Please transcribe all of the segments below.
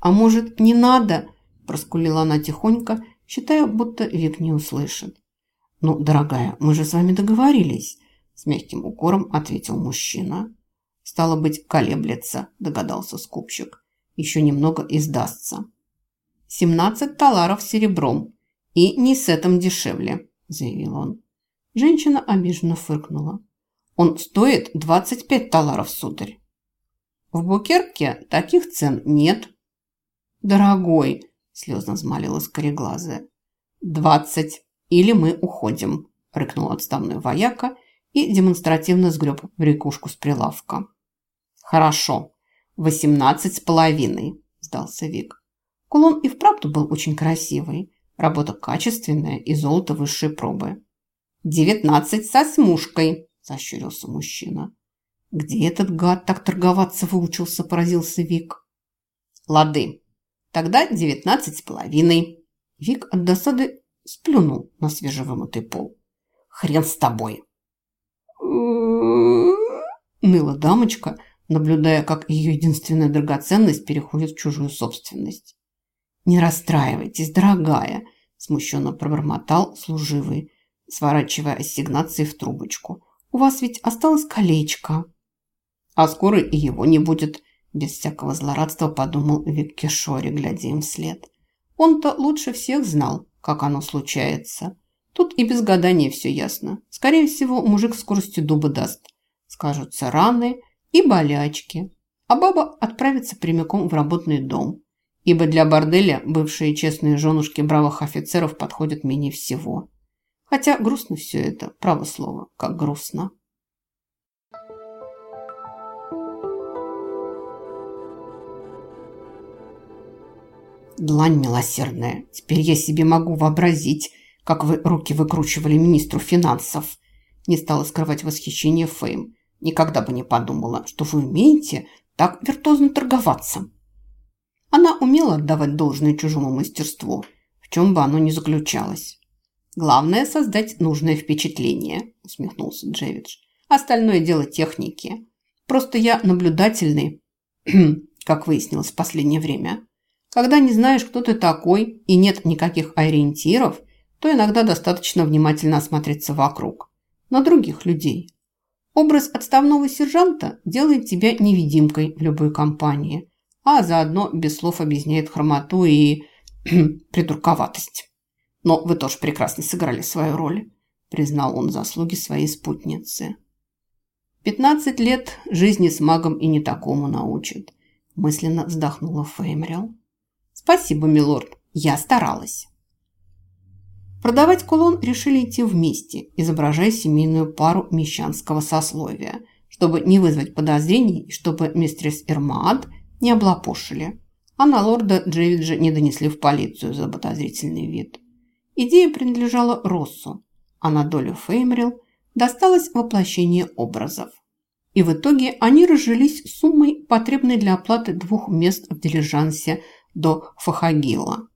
«А может, не надо?» – проскулила она тихонько, считая, будто Вик не услышит. «Ну, дорогая, мы же с вами договорились», – с мягким укором ответил мужчина. «Стало быть, колеблется», – догадался скупщик. «Еще немного и сдастся». «Семнадцать таларов серебром. И не с этим дешевле», – заявил он. Женщина обиженно фыркнула. «Он стоит двадцать пять таларов, сударь». «В Букерке таких цен нет», «Дорогой!» – слезно взмолилась кореглазая. «Двадцать! Или мы уходим!» – рыкнул отставной вояка и демонстративно сгреб рекушку с прилавка. «Хорошо, восемнадцать с половиной!» – сдался Вик. Кулон и вправду был очень красивый, работа качественная и золото высшей пробы. «Девятнадцать со смушкой!» – защурился мужчина. «Где этот гад так торговаться выучился?» – поразился Вик. «Лады!» Тогда девятнадцать с половиной. Вик от досады сплюнул на свежевымытый пол. Хрен с тобой. Ныла дамочка, наблюдая, как ее единственная драгоценность переходит в чужую собственность. «Не расстраивайтесь, дорогая», – смущенно пробормотал служивый, сворачивая ассигнации в трубочку. «У вас ведь осталось колечко». «А скоро и его не будет», без всякого злорадства подумал Вик Шори, глядя им вслед. Он-то лучше всех знал, как оно случается. Тут и без гадания все ясно. Скорее всего, мужик скоростью дуба даст. Скажутся раны и болячки. А баба отправится прямиком в работный дом. Ибо для борделя бывшие честные женушки бравых офицеров подходят менее всего. Хотя грустно все это, право слово, как грустно. Длань милосердная, теперь я себе могу вообразить, как вы руки выкручивали министру финансов. Не стала скрывать восхищение Фейм. Никогда бы не подумала, что вы умеете так виртуозно торговаться. Она умела отдавать должное чужому мастерству, в чем бы оно ни заключалось. «Главное – создать нужное впечатление», – усмехнулся Джевидж. «Остальное дело техники. Просто я наблюдательный, как выяснилось в последнее время. Когда не знаешь, кто ты такой, и нет никаких ориентиров, то иногда достаточно внимательно осмотреться вокруг. На других людей. Образ отставного сержанта делает тебя невидимкой в любой компании, а заодно без слов объясняет хромоту и придурковатость. Но вы тоже прекрасно сыграли свою роль, признал он заслуги своей спутницы. «Пятнадцать лет жизни с магом и не такому научит», мысленно вздохнула Феймрил. «Спасибо, милорд, я старалась». Продавать кулон решили идти вместе, изображая семейную пару мещанского сословия, чтобы не вызвать подозрений и чтобы мистерс Ирмаад не облапошили, а на лорда Джевиджа не донесли в полицию за подозрительный вид. Идея принадлежала Россу, а на долю Феймрил досталось воплощение образов. И в итоге они разжились суммой, потребной для оплаты двух мест в дилижансе – до Фахагила.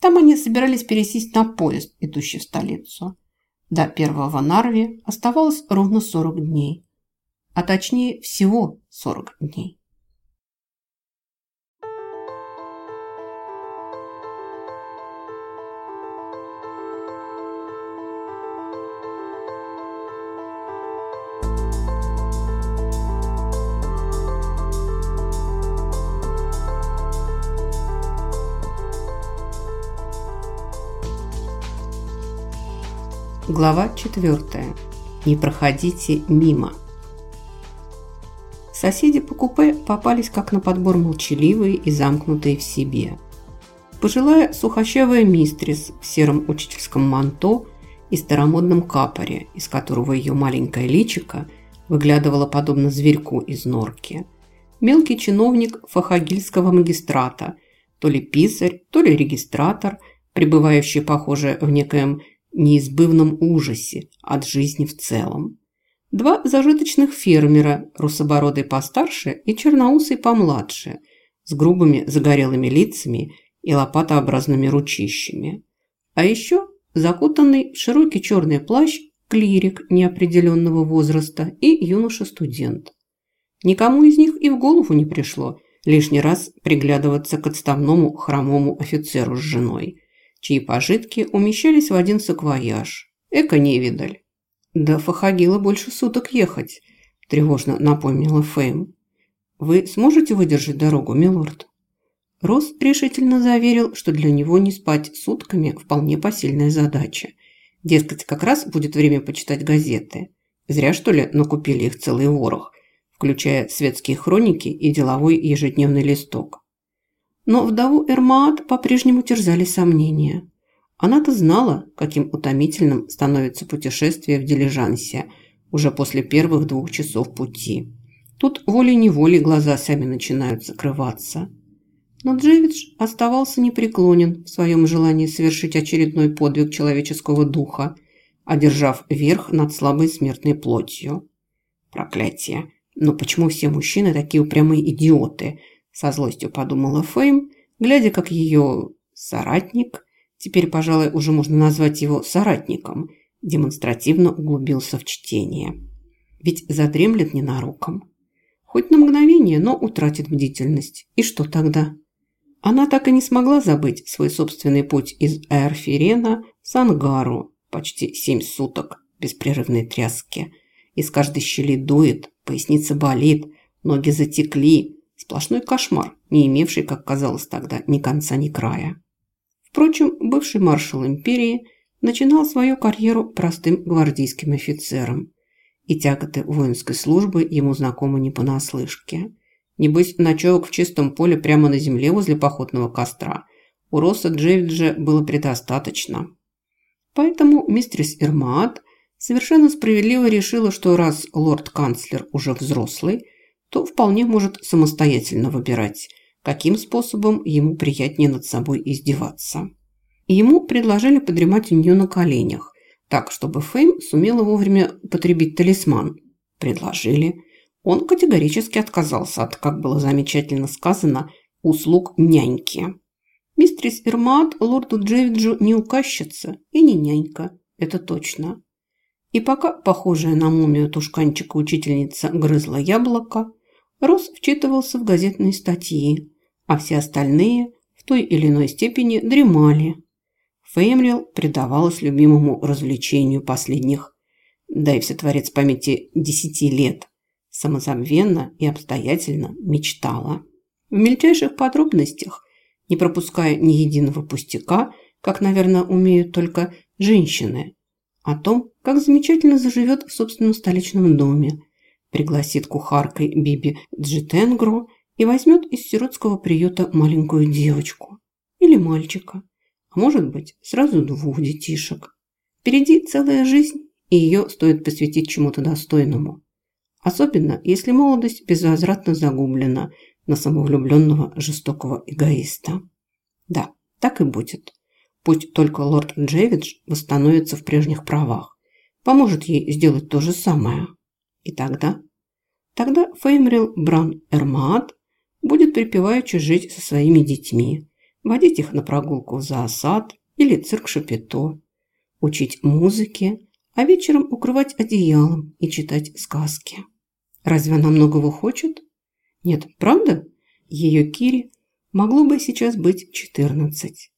Там они собирались пересесть на поезд, идущий в столицу. До первого Нарви оставалось ровно 40 дней, а точнее всего 40 дней. Глава 4. Не проходите мимо. Соседи по купе попались как на подбор молчаливые и замкнутые в себе. Пожилая сухощавая мистрис в сером учительском манто и старомодном капоре, из которого ее маленькое личико выглядывало подобно зверьку из норки. Мелкий чиновник фахагильского магистрата, то ли писарь, то ли регистратор, пребывающий, похоже, в некоем неизбывном ужасе от жизни в целом. Два зажиточных фермера, русобородый постарше и черноусый помладше, с грубыми загорелыми лицами и лопатообразными ручищами. А еще закутанный в широкий черный плащ клирик неопределенного возраста и юноша-студент. Никому из них и в голову не пришло, лишний раз приглядываться к отставному хромому офицеру с женой, чьи пожитки умещались в один саквояж. Эко-невидаль. «Да Фахагила больше суток ехать», – тревожно напомнила Фейм. «Вы сможете выдержать дорогу, милорд?» Рос решительно заверил, что для него не спать сутками – вполне посильная задача. Дескать, как раз будет время почитать газеты. Зря, что ли, накупили их целый ворох, включая светские хроники и деловой ежедневный листок. Но вдову Эрмаат по-прежнему терзали сомнения. Она-то знала, каким утомительным становится путешествие в дилижансе уже после первых двух часов пути. Тут волей-неволей глаза сами начинают закрываться. Но Джевидж оставался непреклонен в своем желании совершить очередной подвиг человеческого духа, одержав верх над слабой смертной плотью. Проклятие! Но почему все мужчины такие упрямые идиоты? Со злостью подумала Фейм, глядя, как ее соратник, теперь, пожалуй, уже можно назвать его соратником, демонстративно углубился в чтение. Ведь задремлет ненароком. Хоть на мгновение, но утратит бдительность. И что тогда? Она так и не смогла забыть свой собственный путь из Эрфирена в Ангару, почти семь суток беспрерывной тряски. Из каждой щели дует, поясница болит, ноги затекли. Сплошной кошмар, не имевший, как казалось тогда, ни конца, ни края. Впрочем, бывший маршал империи начинал свою карьеру простым гвардейским офицером, и тяготы воинской службы ему знакомы не понаслышке – Небось, ночевок в чистом поле прямо на земле возле походного костра у Росса Джейвиджа было предостаточно. Поэтому мистерис Ирмаат совершенно справедливо решила, что раз лорд-канцлер уже взрослый, то вполне может самостоятельно выбирать, каким способом ему приятнее над собой издеваться. ему предложили подремать у нее на коленях, так, чтобы Фейм сумела вовремя потребить талисман. Предложили. Он категорически отказался от, как было замечательно сказано, услуг няньки. Мистрис Ирмат лорду Джевиджу не указчица и не нянька, это точно. И пока похожая на мумию тушканчика учительница грызла яблоко, Рос вчитывался в газетные статьи, а все остальные в той или иной степени дремали. Феймрил предавалась любимому развлечению последних, дай все творец памяти, десяти лет – самозабвенно и обстоятельно мечтала. В мельчайших подробностях, не пропуская ни единого пустяка, как, наверное, умеют только женщины, о том, как замечательно заживет в собственном столичном доме, пригласит кухаркой Биби Джитенгро и возьмет из сиротского приюта маленькую девочку или мальчика, а может быть, сразу двух детишек. Впереди целая жизнь, и ее стоит посвятить чему-то достойному. Особенно, если молодость безвозвратно загублена на самовлюбленного жестокого эгоиста. Да, так и будет. Пусть только лорд Джевидж восстановится в прежних правах. Поможет ей сделать то же самое. И тогда? Тогда Феймрил Бран Эрмаат будет припеваючи жить со своими детьми, водить их на прогулку в зоосад или цирк Шапито, учить музыке, а вечером укрывать одеялом и читать сказки. Разве она многого хочет? Нет, правда? Ее Кире могло бы сейчас быть 14.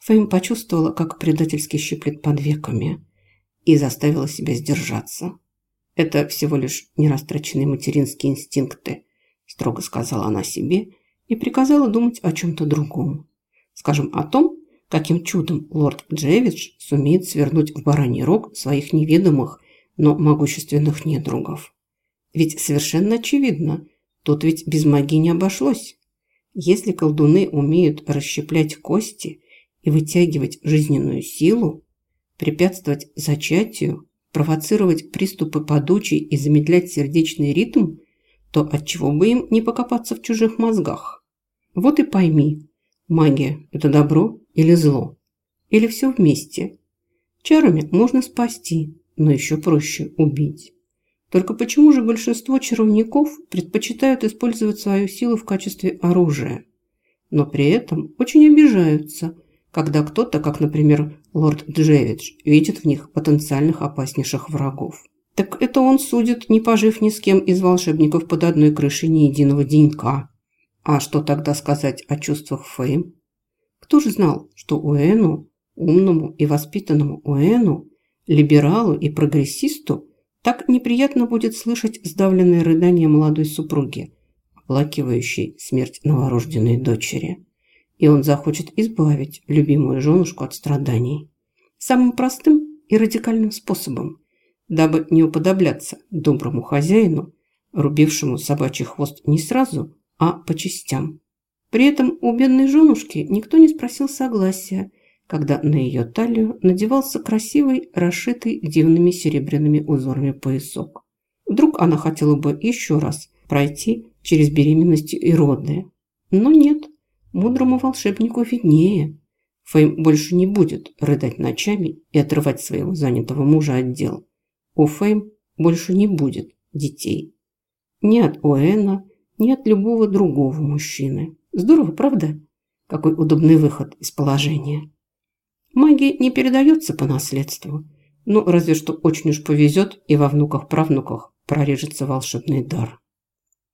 Фейм почувствовала, как предательски щиплет под веками и заставила себя сдержаться. Это всего лишь нерастраченные материнские инстинкты, строго сказала она себе и приказала думать о чем-то другом. Скажем, о том, каким чудом лорд Джевидж сумеет свернуть в бараний рог своих неведомых, но могущественных недругов. Ведь совершенно очевидно, тут ведь без магии не обошлось. Если колдуны умеют расщеплять кости и вытягивать жизненную силу, препятствовать зачатию, провоцировать приступы подучий и замедлять сердечный ритм, то отчего бы им не покопаться в чужих мозгах? Вот и пойми, магия – это добро или зло? Или все вместе? Чарами можно спасти, но еще проще убить. Только почему же большинство чаровников предпочитают использовать свою силу в качестве оружия? Но при этом очень обижаются, когда кто-то, как, например, лорд Джевидж, видит в них потенциальных опаснейших врагов. Так это он судит, не пожив ни с кем из волшебников под одной крышей ни единого денька. А что тогда сказать о чувствах Фейм? Кто же знал, что Уэну, умному и воспитанному Уэну, либералу и прогрессисту, так неприятно будет слышать сдавленные рыдания молодой супруги, оплакивающей смерть новорожденной дочери. И он захочет избавить любимую женушку от страданий. Самым простым и радикальным способом, дабы не уподобляться доброму хозяину, рубившему собачий хвост не сразу, а по частям. При этом у бедной женушки никто не спросил согласия, когда на ее талию надевался красивый, расшитый дивными серебряными узорами поясок. Вдруг она хотела бы еще раз пройти через беременность и роды. Но нет, мудрому волшебнику виднее. Фейм больше не будет рыдать ночами и отрывать своего занятого мужа от дел. У Фейм больше не будет детей. Ни от Оэна, ни от любого другого мужчины. Здорово, правда? Какой удобный выход из положения. Магия не передается по наследству. Ну, разве что очень уж повезет, и во внуках-правнуках прорежется волшебный дар.